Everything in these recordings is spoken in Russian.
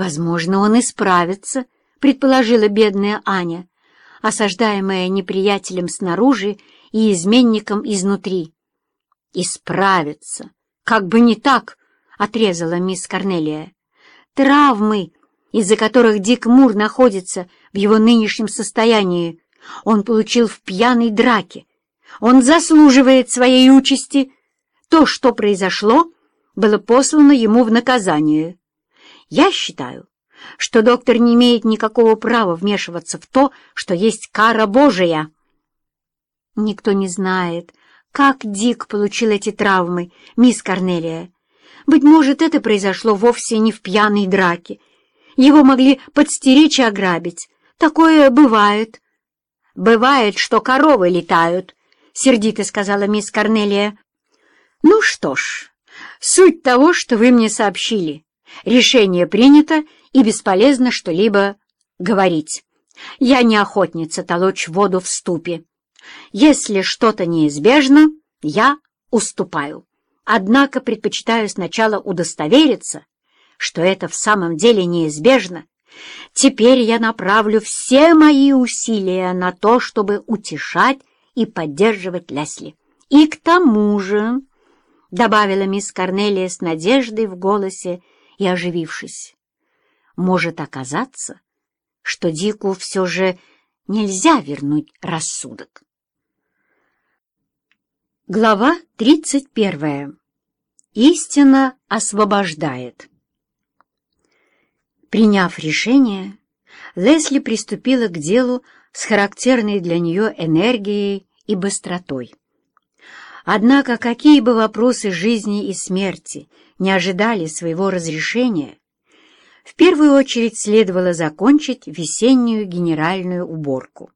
«Возможно, он исправится», — предположила бедная Аня, осаждаемая неприятелем снаружи и изменником изнутри. «Исправится! Как бы не так!» — отрезала мисс Корнелия. «Травмы, из-за которых Дик Мур находится в его нынешнем состоянии, он получил в пьяной драке. Он заслуживает своей участи. То, что произошло, было послано ему в наказание. Я считаю, что доктор не имеет никакого права вмешиваться в то, что есть кара Божия. Никто не знает, как Дик получил эти травмы, мисс Корнелия. Быть может, это произошло вовсе не в пьяной драке. Его могли подстеречь и ограбить. Такое бывает. «Бывает, что коровы летают», — сердито сказала мисс Корнелия. «Ну что ж, суть того, что вы мне сообщили. Решение принято, и бесполезно что-либо говорить. Я не охотница толочь воду в ступе. Если что-то неизбежно, я уступаю. Однако предпочитаю сначала удостовериться, что это в самом деле неизбежно. Теперь я направлю все мои усилия на то, чтобы утешать и поддерживать Лесли. И к тому же, — добавила мисс Корнелия с надеждой в голосе и оживившись, — может оказаться, что Дику все же нельзя вернуть рассудок. Глава тридцать первая. Истина освобождает. Приняв решение, Лесли приступила к делу с характерной для нее энергией и быстротой. Однако, какие бы вопросы жизни и смерти не ожидали своего разрешения, в первую очередь следовало закончить весеннюю генеральную уборку.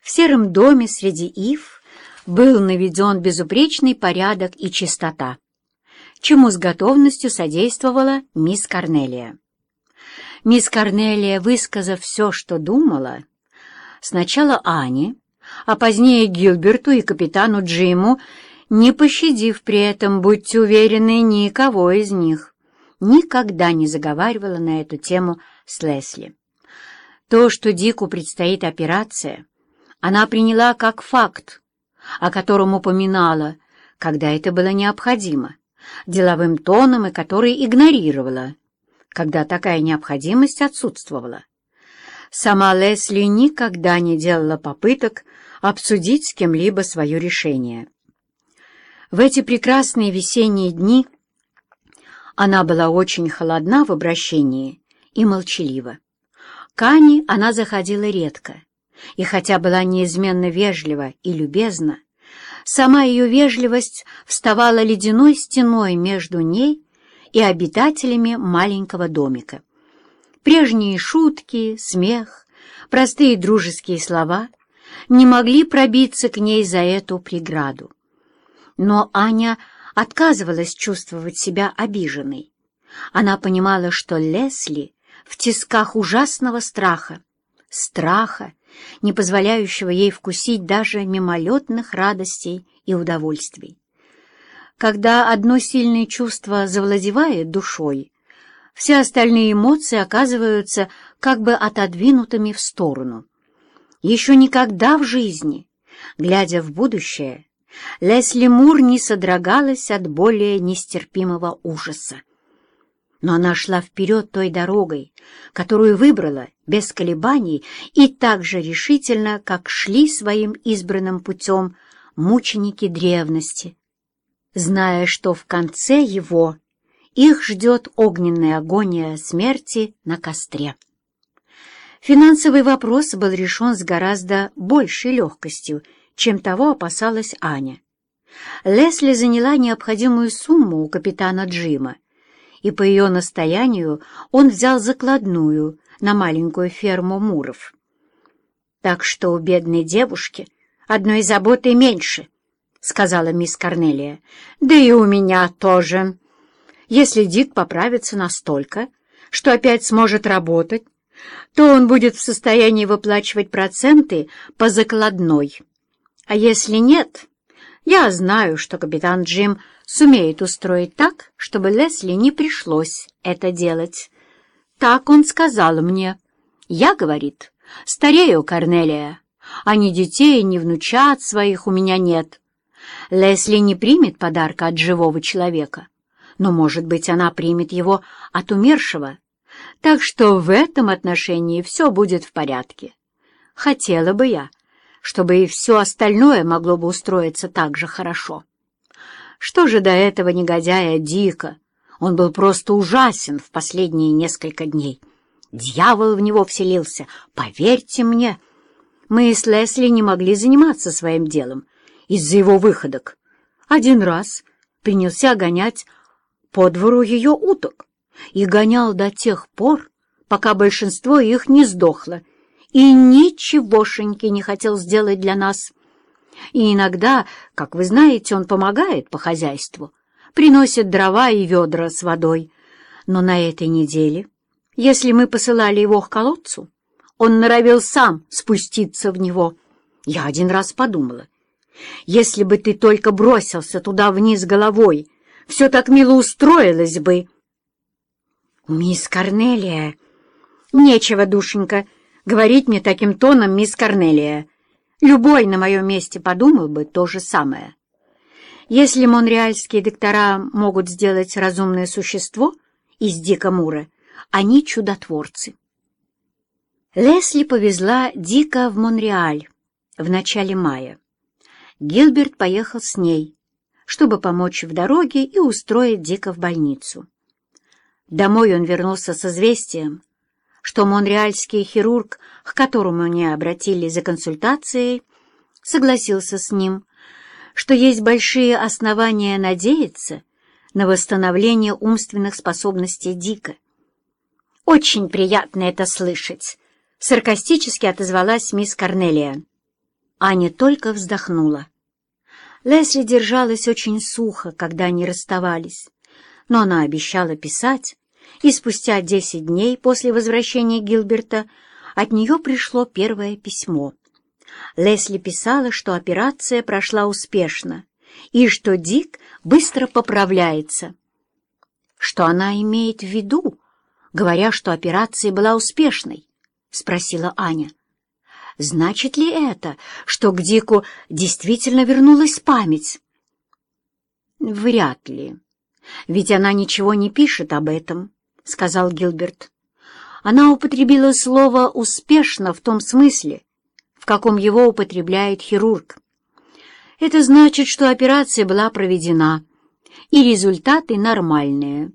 В сером доме среди ив был наведен безупречный порядок и чистота, чему с готовностью содействовала мисс Корнелия. Мисс Корнелия, высказав все, что думала, сначала Ане, а позднее Гилберту и капитану Джиму, не пощадив при этом, будьте уверены, никого из них, никогда не заговаривала на эту тему с Лесли. То, что Дику предстоит операция, она приняла как факт, о котором упоминала, когда это было необходимо, деловым тоном и который игнорировала, когда такая необходимость отсутствовала. Сама Лесли никогда не делала попыток обсудить с кем-либо свое решение. В эти прекрасные весенние дни она была очень холодна в обращении и молчалива. К Ане она заходила редко, и хотя была неизменно вежлива и любезна, сама ее вежливость вставала ледяной стеной между ней и обитателями маленького домика. Прежние шутки, смех, простые дружеские слова не могли пробиться к ней за эту преграду. Но Аня отказывалась чувствовать себя обиженной. Она понимала, что Лесли в тисках ужасного страха, страха, не позволяющего ей вкусить даже мимолетных радостей и удовольствий. Когда одно сильное чувство завладевает душой, все остальные эмоции оказываются как бы отодвинутыми в сторону. Еще никогда в жизни, глядя в будущее, Лесли Мур не содрогалась от более нестерпимого ужаса. Но она шла вперед той дорогой, которую выбрала без колебаний и так же решительно, как шли своим избранным путем мученики древности, зная, что в конце его их ждет огненная агония смерти на костре. Финансовый вопрос был решен с гораздо большей легкостью, чем того опасалась Аня. Лесли заняла необходимую сумму у капитана Джима, и по ее настоянию он взял закладную на маленькую ферму Муров. Так что у бедной девушки одной заботы меньше —— сказала мисс Корнелия. «Да и у меня тоже. Если Дик поправится настолько, что опять сможет работать, то он будет в состоянии выплачивать проценты по закладной. А если нет, я знаю, что капитан Джим сумеет устроить так, чтобы Лесли не пришлось это делать. Так он сказал мне. Я, говорит, старею, Корнелия, а ни детей, ни внучат своих у меня нет. Лесли не примет подарка от живого человека, но, может быть, она примет его от умершего. Так что в этом отношении все будет в порядке. Хотела бы я, чтобы и все остальное могло бы устроиться так же хорошо. Что же до этого негодяя Дика? Он был просто ужасен в последние несколько дней. Дьявол в него вселился, поверьте мне. Мы с Лесли не могли заниматься своим делом из-за его выходок. Один раз принялся гонять по двору ее уток и гонял до тех пор, пока большинство их не сдохло, и ничегошеньки не хотел сделать для нас. И иногда, как вы знаете, он помогает по хозяйству, приносит дрова и ведра с водой. Но на этой неделе, если мы посылали его к колодцу, он норовил сам спуститься в него. Я один раз подумала, если бы ты только бросился туда вниз головой, все так мило устроилось бы. «Мисс Корнелия!» «Нечего, душенька, говорить мне таким тоном, мисс Корнелия. Любой на моем месте подумал бы то же самое. Если монреальские доктора могут сделать разумное существо из Дика Мура, они чудотворцы». Лесли повезла Дика в Монреаль в начале мая. Гилберт поехал с ней, чтобы помочь в дороге и устроить Дика в больницу. Домой он вернулся с известием, что монреальский хирург, к которому они обратились за консультацией, согласился с ним, что есть большие основания надеяться на восстановление умственных способностей Дика. «Очень приятно это слышать», — саркастически отозвалась мисс Корнелия. Аня только вздохнула. Лесли держалась очень сухо, когда они расставались, но она обещала писать, и спустя десять дней после возвращения Гилберта от нее пришло первое письмо. Лесли писала, что операция прошла успешно и что Дик быстро поправляется. «Что она имеет в виду, говоря, что операция была успешной?» — спросила Аня. «Значит ли это, что к Дику действительно вернулась память?» «Вряд ли, ведь она ничего не пишет об этом», — сказал Гилберт. Она употребила слово «успешно» в том смысле, в каком его употребляет хирург. Это значит, что операция была проведена, и результаты нормальные.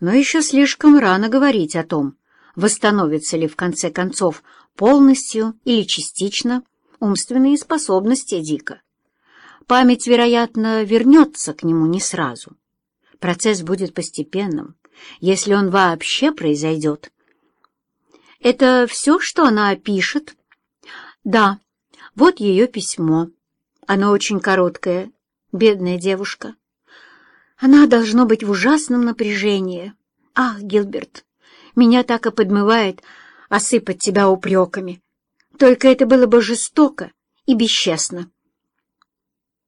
Но еще слишком рано говорить о том, восстановятся ли в конце концов полностью или частично умственные способности Дика. Память, вероятно, вернется к нему не сразу. Процесс будет постепенным если он вообще произойдет. Это все, что она пишет? Да, вот ее письмо. Оно очень короткое, бедная девушка. Она должно быть в ужасном напряжении. Ах, Гилберт, меня так и подмывает осыпать тебя упреками. Только это было бы жестоко и бесчестно.